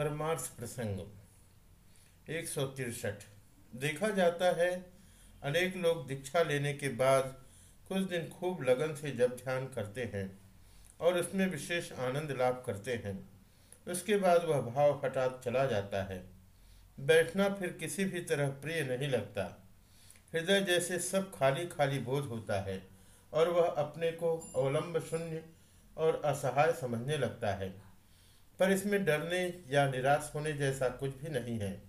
परमार्थ प्रसंग एक सौ तिरसठ। देखा जाता है, अनेक लोग दीक्षा लेने के बाद कुछ दिन खूब लगन से जब ध्यान करते हैं और उसमें विशेष आनंद लाभ करते हैं। उसके बाद वह भाव हटात चला जाता है। बैठना फिर किसी भी तरह प्रिय नहीं लगता। हृदय जैसे सब खाली खाली बोध होता है और वह अपने को अवलंब शून्य और असहाय समझने लगता है। पर इसमें डरने या निराश होने जैसा कुछ भी नहीं है।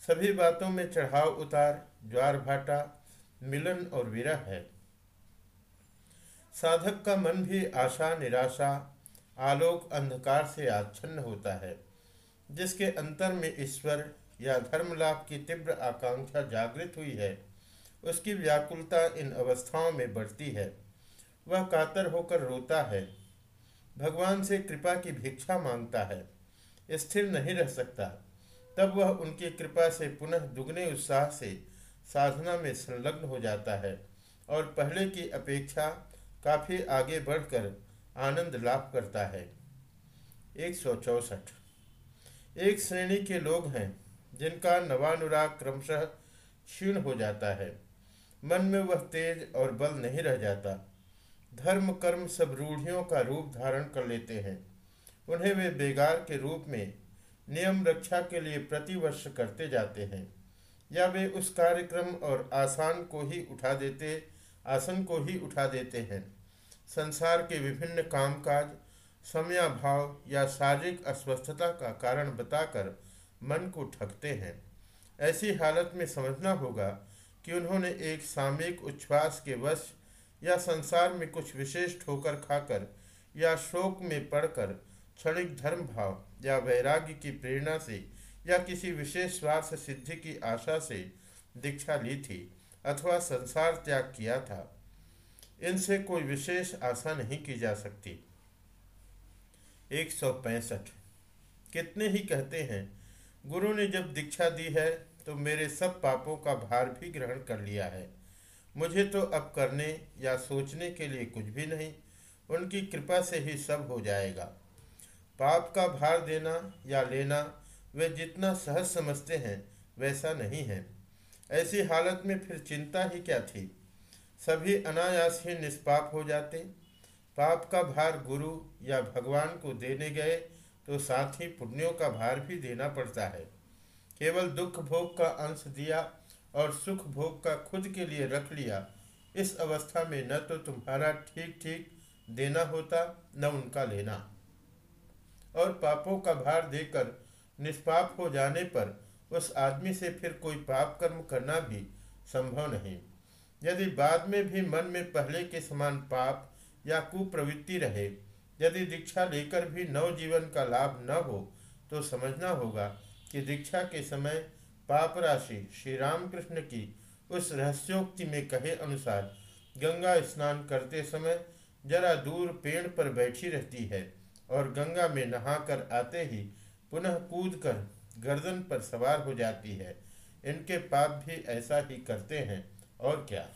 सभी बातों में चढ़ाव उतार, ज्वार भाटा, मिलन और विरह है। साधक का मन भी आशा, निराशा, आलोक, अंधकार से आच्छन्न होता है, जिसके अंतर में ईश्वर या धर्म लाभ की तीव्र आकांक्षा जागृत हुई है। उसकी व्याकुलता इन अवस्थाओं में बढ़ती है। वह कातर होकर रोता है। भगवान से कृपा की भिक्षा माँगता है, स्थिर नहीं रह सकता। तब वह उनकी कृपा से पुनः दुगने उत्साह से साधना में संलग्न हो जाता है और पहले की अपेक्षा काफ़ी आगे बढ़कर आनंद लाभ करता है। एक सौ चौसठ। एक श्रेणी के लोग हैं जिनका नवानुराग क्रमशः क्षीण हो जाता है। मन में वह तेज और बल नहीं रह जाता। धर्म, कर्म सब रूढ़ियों का रूप धारण कर लेते हैं। उन्हें वे बेगार के रूप में नियम रक्षा के लिए प्रतिवर्ष करते जाते हैं। या वे उस कार्यक्रम और आसान को ही उठा देते, आसन को ही उठा देते हैं। संसार के विभिन्न कामकाज, समयाभाव या शारीरिक अस्वस्थता का कारण बताकर मन को ठगते हैं। ऐसी हालत में समझना होगा कि उन्होंने एक सामयिक उच्छ्वास के वश या संसार में कुछ विशेष ठोकर खाकर या शोक में पड़कर क्षणिक धर्म भाव या वैराग्य की प्रेरणा से या किसी विशेष स्वार्थ सिद्धि की आशा से दीक्षा ली थी अथवा संसार त्याग किया था, इनसे कोई विशेष आशा नहीं की जा सकती। एक सौ पैंसठ। कितने ही कहते हैं, गुरु ने जब दीक्षा दी है तो मेरे सब पापों का भार भी ग्रहण कर लिया है। मुझे तो अब करने या सोचने के लिए कुछ भी नहीं, उनकी कृपा से ही सब हो जाएगा। पाप का भार देना या लेना, वे जितना सहज समझते हैं, वैसा नहीं है। ऐसी हालत में फिर चिंता ही क्या थी? सभी अनायास ही निष्पाप हो जाते। पाप का भार गुरु या भगवान को देने गए तो साथ ही पुण्यों का भार भी देना पड़ता है। केवल दुख भोग का अंश दिया और सुख भोग का खुद के लिए रख लिया। इस अवस्था में न तो तुम्हारा ठीक ठीक देना होता, न उनका लेना। और पापों का भार देकर निष्पाप हो जाने पर उस आदमी से फिर कोई पाप कर्म करना भी संभव नहीं। यदि बाद में भी मन में पहले के समान पाप या कुप्रवृत्ति रहे, यदि दीक्षा लेकर भी नव जीवन का लाभ न हो तो समझना होगा कि दीक्षा के समय पाप राशि श्री रामकृष्ण की उस रहस्योक्ति में कहे अनुसार गंगा स्नान करते समय जरा दूर पेड़ पर बैठी रहती है और गंगा में नहाकर आते ही पुनः कूद कर गर्दन पर सवार हो जाती है। इनके पाप भी ऐसा ही करते हैं, और क्या?